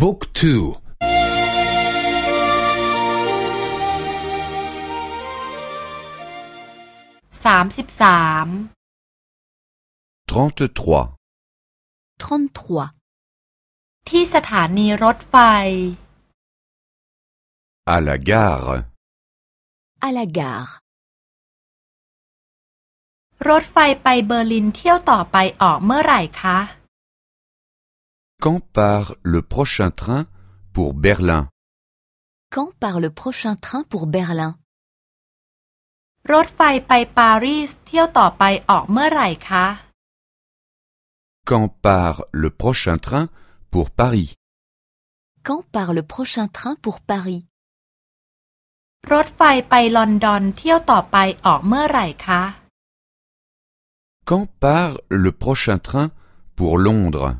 บุ๊กทูสามสิบสาม 33. 33. ที่สถานีรถไฟ À la gare. À la gare. รถไฟไปเบอร์ลินเที่ยวต่อไปออกเมื่อไหร่คะ Quand part le prochain train pour Berlin Quand part le prochain train pour Berlin รถไฟไปปารีสเที่ยวต่อไปออกเมื่อไหร่คะ Quand part le prochain train pour Paris Quand part le prochain train pour Paris รถไฟไปลอนดอนเที่ยวต่อไปออกเมื่อไหร่คะ Quand part le prochain train pour Londres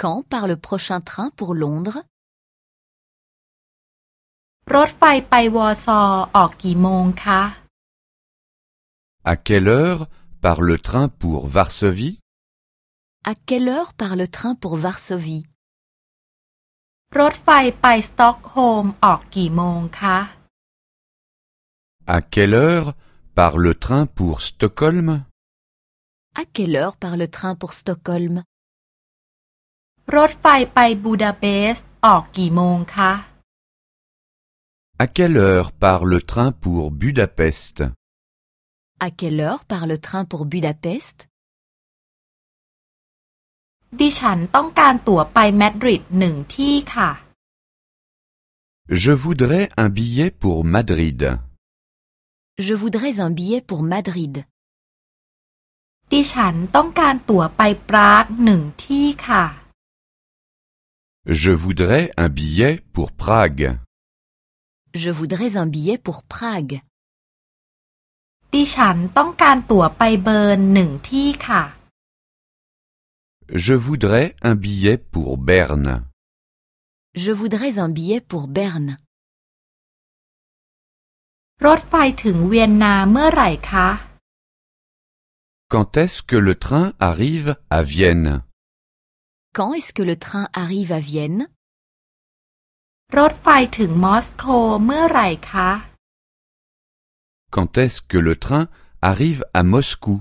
Quand part le prochain train pour Londres รถไฟไปวอร์ซอออกกี่โมงคะ À quelle heure part le train pour Varsovie À quelle heure part le train pour Varsovie รถไฟไปสต็อกโฮล์มออกกี่โมงคะ À quelle heure part le train pour Stockholm À quelle heure part le train pour Stockholm รถไฟไปบูดาเปสต์ออกกี่โมงคะ À quelle heure part le train pour Budapest À quelle heure part le train pour Budapest ดิฉันต้องการตั๋วไปมาดริดหนึ่งที่ค่ะ Je voudrais un billet pour Madrid. Je voudrais un billet pour Madrid. ดิฉันต้องการตั๋วไปปรากหนึ่งที่ค่ะ Je voudrais un billet pour Prague. Je voudrais un billet pour Prague. ดิฉันต้องการตั๋วไปเบิร์นหนึ่งที่ค่ะ Je voudrais un billet pour Berne. Je voudrais un billet pour Berne. รถไฟถึงเวียนนาเมื่อไหร่คะ Quand est-ce que le train arrive à Vienne Quand est-ce que le train arrive à Vienne รถไฟถึงมอสโกเมื่อไหร่คะ Quand est-ce que le train arrive à Moscou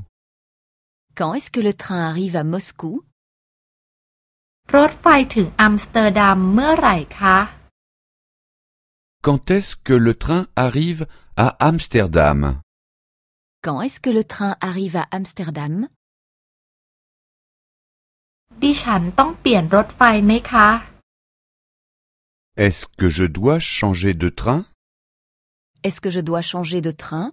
Quand est-ce que le train arrive à Moscou รถไฟถึงอัมสเตอร์ดัมเมื่อไหร่คะ Quand est-ce que le train arrive à Amsterdam Quand est-ce que le train arrive à Amsterdam ดิฉันต้องเปลี่ยนรถไฟไหมคะ Est-ce que je dois changer de train Est-ce que je dois changer de train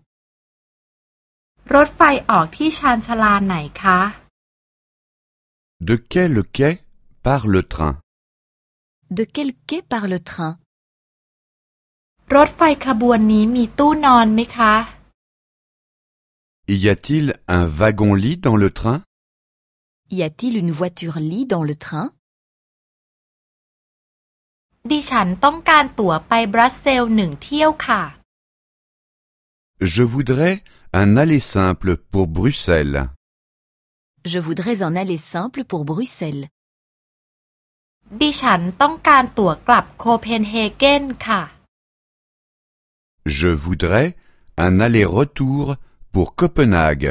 รถไฟออกที่ชานชาลาไหนคะ De quel quai part le train De quel quai part le train รถไฟขบวนนี้มีตู้นอนไหมคะ Y a-t-il un wagon-lit dans le train Y a-t-il une voiture-lit dans le train ดิฉันต้องการตั๋วไปบรัสเซลส์หนึ่งเที่ยวค่ะ Je voudrais un aller simple pour Bruxelles. Je voudrais un aller simple pour Bruxelles. ดิฉันต้องการตั๋วกลับโคเปนเฮเกนค่ะ Je voudrais un aller-retour pour Copenhague.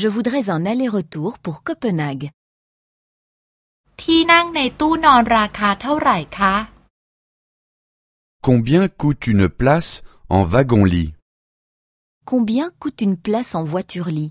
Je voudrais un aller-retour pour Copenhague. ที่นั่งในตู้นอนราคาเท่าไหร่คะ Combien coûte une place en wagon-lit Combien coûte une place en voiture-lit